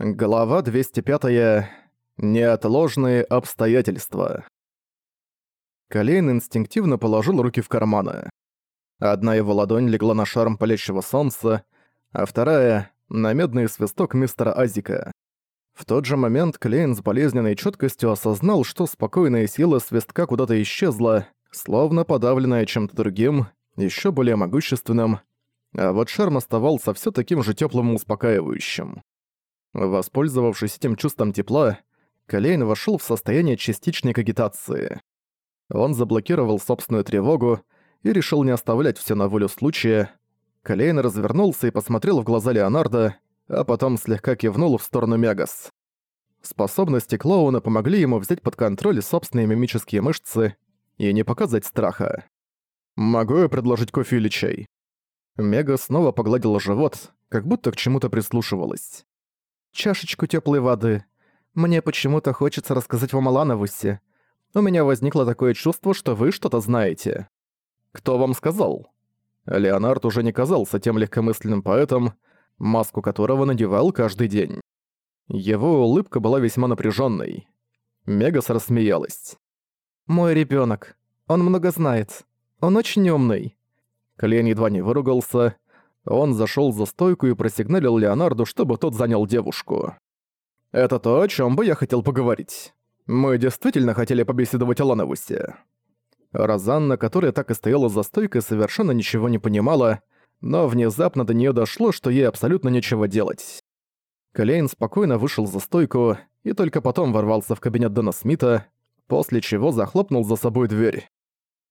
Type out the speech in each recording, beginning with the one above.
Глава 205. Неотложные обстоятельства. Колейн инстинктивно положил руки в карманы. Одна его ладонь легла на шарм палящего солнца, а вторая — на медный свисток мистера Азика. В тот же момент Клейн с болезненной четкостью осознал, что спокойная сила свистка куда-то исчезла, словно подавленная чем-то другим, еще более могущественным, а вот шарм оставался все таким же теплым и успокаивающим. Воспользовавшись этим чувством тепла, Калейн вошел в состояние частичной кагитации. Он заблокировал собственную тревогу и решил не оставлять все на волю случая. Калейн развернулся и посмотрел в глаза Леонардо, а потом слегка кивнул в сторону Мегас. Способности клоуна помогли ему взять под контроль собственные мимические мышцы и не показать страха. «Могу я предложить кофе или чай?» Мега снова погладила живот, как будто к чему-то прислушивалась чашечку теплой воды. Мне почему-то хочется рассказать вам о Лановусе. У меня возникло такое чувство, что вы что-то знаете. Кто вам сказал? Леонард уже не казался тем легкомысленным поэтом, маску которого надевал каждый день. Его улыбка была весьма напряженной. Мегас рассмеялась. «Мой ребенок. Он много знает. Он очень умный». Клен едва не выругался, он зашел за стойку и просигналил Леонарду, чтобы тот занял девушку. «Это то, о чем бы я хотел поговорить. Мы действительно хотели побеседовать о Лановусе». Розанна, которая так и стояла за стойкой, совершенно ничего не понимала, но внезапно до нее дошло, что ей абсолютно нечего делать. Клейн спокойно вышел за стойку и только потом ворвался в кабинет Дэна Смита, после чего захлопнул за собой дверь.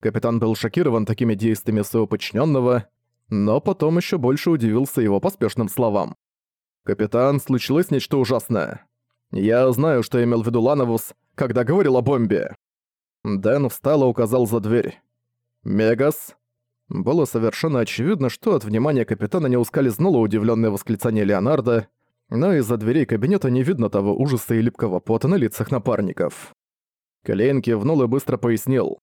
Капитан был шокирован такими действиями своего подчиненного, но потом еще больше удивился его поспешным словам. «Капитан, случилось нечто ужасное. Я знаю, что имел в виду Лановус, когда говорил о бомбе». Дэн встал и указал за дверь. «Мегас?» Было совершенно очевидно, что от внимания капитана не ускользнуло удивленное восклицание Леонардо, но из-за дверей кабинета не видно того ужаса и липкого пота на лицах напарников. Клейн кивнул и быстро пояснил.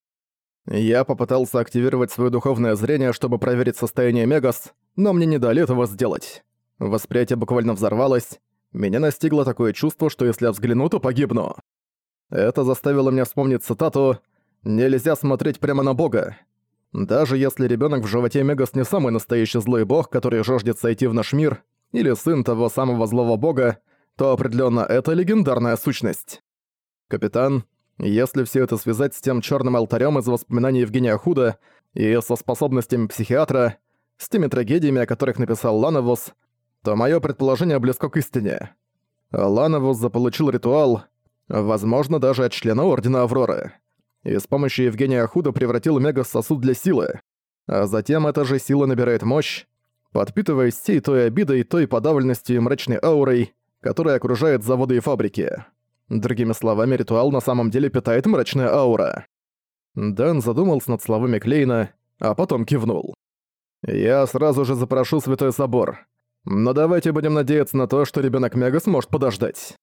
Я попытался активировать свое духовное зрение, чтобы проверить состояние Мегас, но мне не дали этого сделать. Восприятие буквально взорвалось. Меня настигло такое чувство, что если я взгляну, то погибну. Это заставило меня вспомнить цитату «Нельзя смотреть прямо на Бога». Даже если ребенок в животе Мегас не самый настоящий злой бог, который жаждет сойти в наш мир, или сын того самого злого бога, то определенно это легендарная сущность. Капитан, если все это связать с тем черным алтарем из воспоминаний Евгения Худа и со способностями психиатра, с теми трагедиями, о которых написал Лановус, то мое предположение близко к истине. Лановус заполучил ритуал, возможно, даже от члена Ордена Авроры, и с помощью Евгения Худа превратил Мега сосуд для силы. А затем эта же сила набирает мощь, подпитываясь всей той обидой, той подавленностью и мрачной аурой, которая окружает заводы и фабрики. Другими словами, ритуал на самом деле питает мрачная аура. Дэн задумался над словами Клейна, а потом кивнул. «Я сразу же запрошу Святой Собор. Но давайте будем надеяться на то, что ребенок Мега сможет подождать.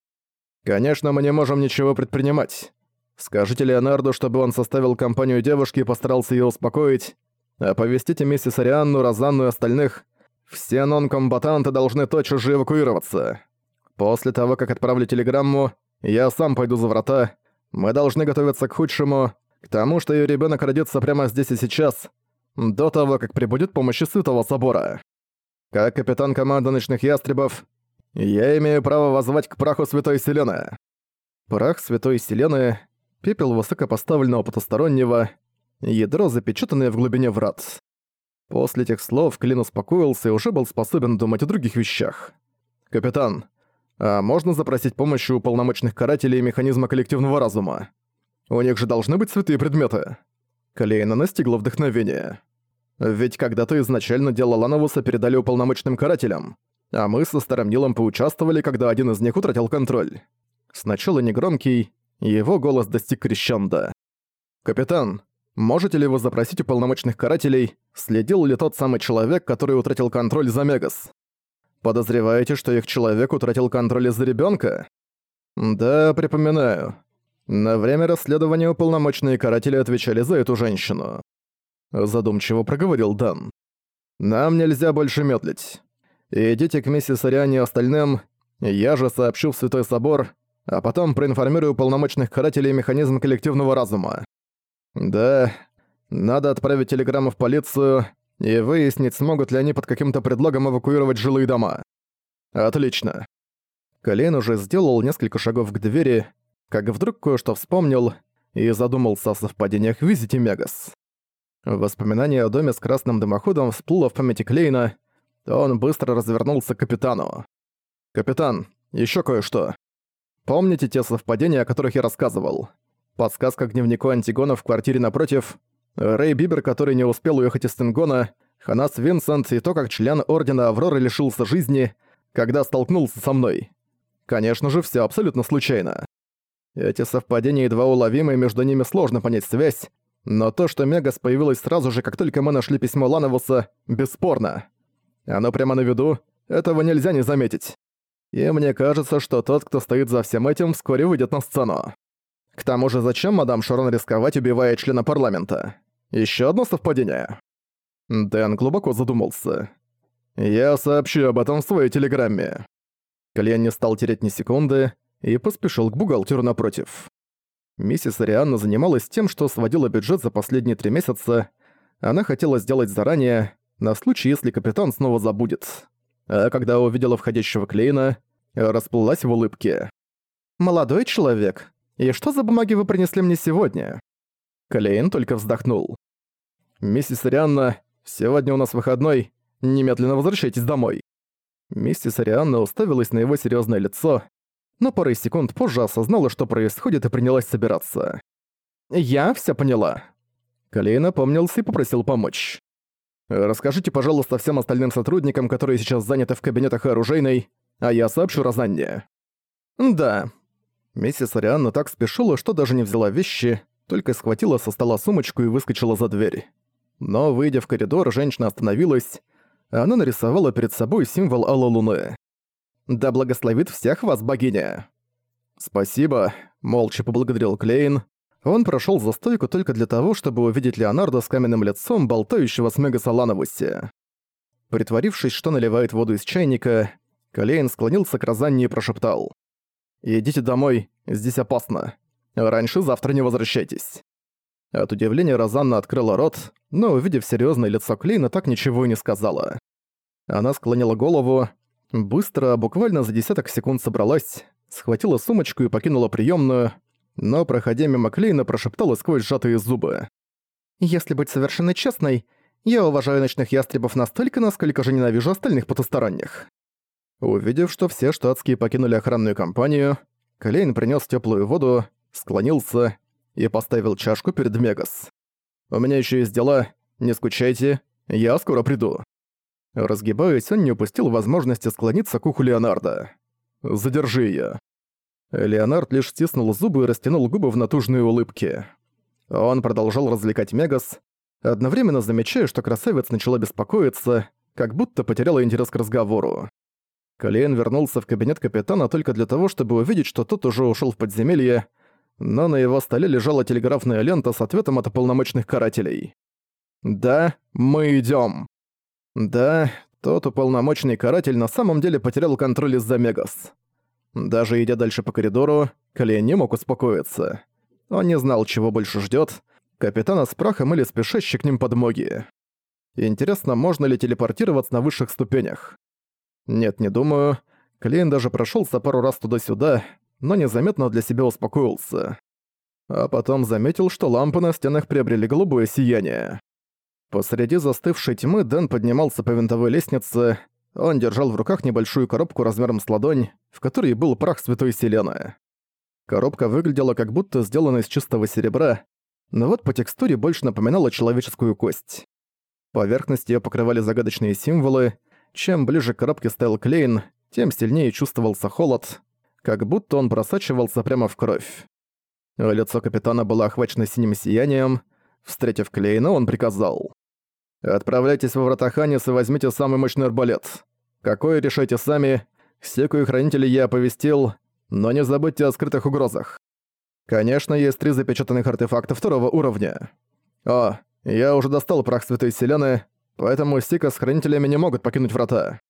Конечно, мы не можем ничего предпринимать. Скажите Леонарду, чтобы он составил компанию девушки и постарался ее успокоить. Оповестите миссис Арианну, Розанну и остальных. Все нон-комбатанты должны тотчас же эвакуироваться. После того, как отправлю телеграмму, я сам пойду за врата. Мы должны готовиться к худшему, к тому, что её ребёнок родится прямо здесь и сейчас, до того, как прибудет помощь Святого Собора. Как капитан команды Ночных Ястребов, я имею право возвать к праху Святой Селены. Прах Святой Селены, пепел высокопоставленного потустороннего, ядро, запечатанное в глубине врат. После этих слов Клин успокоился и уже был способен думать о других вещах. «Капитан, а можно запросить помощь у полномочных карателей механизма коллективного разума? У них же должны быть святые предметы. Калейна настигла вдохновение. Ведь когда-то изначально дело Лановуса передали уполномоченным карателям, а мы со Старым Нилом поучаствовали, когда один из них утратил контроль. Сначала негромкий, его голос достиг крещенда. «Капитан, можете ли вы запросить у полномочных карателей, следил ли тот самый человек, который утратил контроль за Мегас?» Подозреваете, что их человек утратил контроль из-за ребёнка? Да, припоминаю. На время расследования уполномоченные каратели отвечали за эту женщину. Задумчиво проговорил Дан. Нам нельзя больше медлить. Идите к миссис Ариане и остальным Я же сообщу в Святой Собор, а потом проинформирую полномочных карателей механизм коллективного разума. Да, надо отправить телеграмму в полицию и выяснить, смогут ли они под каким-то предлогом эвакуировать жилые дома. Отлично. Колен уже сделал несколько шагов к двери, как вдруг кое-что вспомнил и задумался о совпадениях в визите Мегас. Воспоминание о доме с красным дымоходом всплыло в памяти Клейна, он быстро развернулся к капитану. «Капитан, еще кое-что. Помните те совпадения, о которых я рассказывал? Подсказка к дневнику Антигона в квартире напротив, Рэй Бибер, который не успел уехать из Тенгона, Ханас Винсент и то, как член Ордена Авроры лишился жизни, когда столкнулся со мной. Конечно же, все абсолютно случайно. Эти совпадения едва уловимы, между ними сложно понять связь, но то, что Мегас появилась сразу же, как только мы нашли письмо Лановуса, бесспорно. Оно прямо на виду, этого нельзя не заметить. И мне кажется, что тот, кто стоит за всем этим, вскоре выйдет на сцену. К тому же зачем мадам Шарон рисковать, убивая члена парламента? Еще одно совпадение. Дэн глубоко задумался. «Я сообщу об этом в своей телеграмме». Клиент не стал терять ни секунды и поспешил к бухгалтеру напротив. Миссис Арианна занималась тем, что сводила бюджет за последние три месяца. Она хотела сделать заранее, на случай, если капитан снова забудет. А когда увидела входящего Клейна, расплылась в улыбке. «Молодой человек, и что за бумаги вы принесли мне сегодня?» Клейн только вздохнул. «Миссис Арианна, сегодня у нас выходной, немедленно возвращайтесь домой». Миссис Арианна уставилась на его серьезное лицо, но пару секунд позже осознала, что происходит, и принялась собираться. «Я все поняла». Клейн напомнился и попросил помочь. Расскажите, пожалуйста, всем остальным сотрудникам, которые сейчас заняты в кабинетах оружейной, а я сообщу Розанне». «Да». Миссис Арианна так спешила, что даже не взяла вещи, только схватила со стола сумочку и выскочила за дверь. Но, выйдя в коридор, женщина остановилась. Она нарисовала перед собой символ Алла Луны. «Да благословит всех вас богиня!» «Спасибо», — молча поблагодарил Клейн, он прошел за стойку только для того, чтобы увидеть Леонардо с каменным лицом, болтающего с Мегасолановуси. Притворившись, что наливает воду из чайника, Калейн склонился к Розанне и прошептал. «Идите домой, здесь опасно. Раньше завтра не возвращайтесь». От удивления Розанна открыла рот, но, увидев серьезное лицо Клейна, так ничего и не сказала. Она склонила голову, быстро, буквально за десяток секунд собралась, схватила сумочку и покинула приемную, но, проходя мимо Клейна, прошептала сквозь сжатые зубы. «Если быть совершенно честной, я уважаю ночных ястребов настолько, насколько же ненавижу остальных потусторонних». Увидев, что все штатские покинули охранную компанию, Клейн принес теплую воду, склонился и поставил чашку перед Мегас. «У меня еще есть дела, не скучайте, я скоро приду». Разгибаясь, он не упустил возможности склониться к уху Леонардо. «Задержи её». Леонард лишь стиснул зубы и растянул губы в натужные улыбки. Он продолжал развлекать Мегас, одновременно замечая, что красавец начала беспокоиться, как будто потеряла интерес к разговору. Калиен вернулся в кабинет капитана только для того, чтобы увидеть, что тот уже ушел в подземелье, но на его столе лежала телеграфная лента с ответом от уполномоченных карателей. «Да, мы идем. Да, тот уполномоченный каратель на самом деле потерял контроль из-за Мегас. Даже идя дальше по коридору, Калия не мог успокоиться. Он не знал, чего больше ждет: капитана с прахом или спешащий к ним подмоги. Интересно, можно ли телепортироваться на высших ступенях? Нет, не думаю. Клейн даже прошелся пару раз туда-сюда, но незаметно для себя успокоился. А потом заметил, что лампы на стенах приобрели голубое сияние. Посреди застывшей тьмы Дэн поднимался по винтовой лестнице, он держал в руках небольшую коробку размером с ладонь, в которой был прах Святой Селены. Коробка выглядела как будто сделана из чистого серебра, но вот по текстуре больше напоминала человеческую кость. Поверхность её покрывали загадочные символы. Чем ближе к коробке стоял Клейн, тем сильнее чувствовался холод, как будто он просачивался прямо в кровь. Лицо капитана было охвачено синим сиянием. Встретив Клейна, он приказал. «Отправляйтесь во врата Ханис и возьмите самый мощный арбалет. Какое решайте сами. Секу и хранителей я оповестил, но не забудьте о скрытых угрозах. Конечно, есть три запечатанных артефакта второго уровня. О, я уже достал прах Святой Селены, поэтому Сика с хранителями не могут покинуть врата.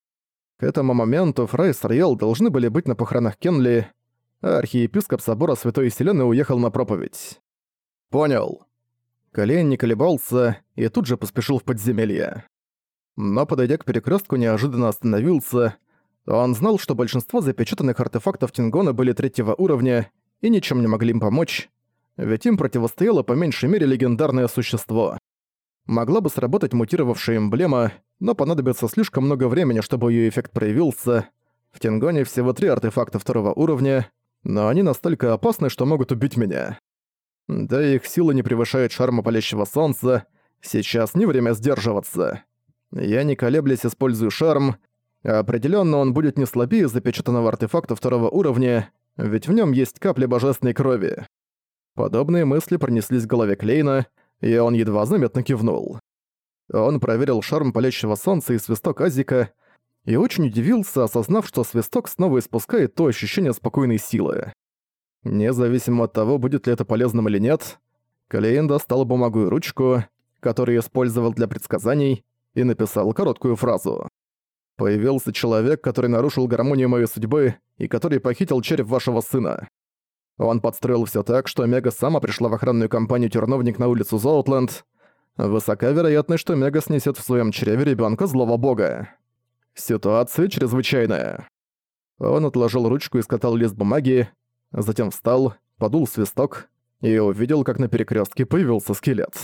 К этому моменту Фрай с Риэл должны были быть на похоронах Кенли, а архиепископ собора Святой Еселены уехал на проповедь. «Понял». Колейн не колебался и тут же поспешил в подземелье. Но, подойдя к перекрестку, неожиданно остановился. Он знал, что большинство запечатанных артефактов Тингона были третьего уровня и ничем не могли им помочь, ведь им противостояло по меньшей мере легендарное существо. Могла бы сработать мутировавшая эмблема, но понадобится слишком много времени, чтобы ее эффект проявился. В Тенгоне всего три артефакта второго уровня, но они настолько опасны, что могут убить меня. Да и их сила не превышает шарма палящего солнца, сейчас не время сдерживаться. Я не колеблясь использую шарм, определенно он будет не слабее запечатанного артефакта второго уровня, ведь в нем есть капли божественной крови. Подобные мысли пронеслись в голове Клейна, и он едва заметно кивнул. Он проверил шарм палящего солнца и свисток Азика, и очень удивился, осознав, что свисток снова испускает то ощущение спокойной силы. Независимо от того, будет ли это полезным или нет, Клейн достал бумагу и ручку, которую использовал для предсказаний, и написал короткую фразу. «Появился человек, который нарушил гармонию моей судьбы и который похитил череп вашего сына. Он подстроил все так, что Мега сама пришла в охранную компанию «Терновник» на улицу Зоутленд. Высока вероятность, что Мега снесет в своем чреве ребенка злого бога. Ситуация чрезвычайная. Он отложил ручку и скатал лист бумаги, затем встал, подул свисток и увидел, как на перекрестке появился скелет.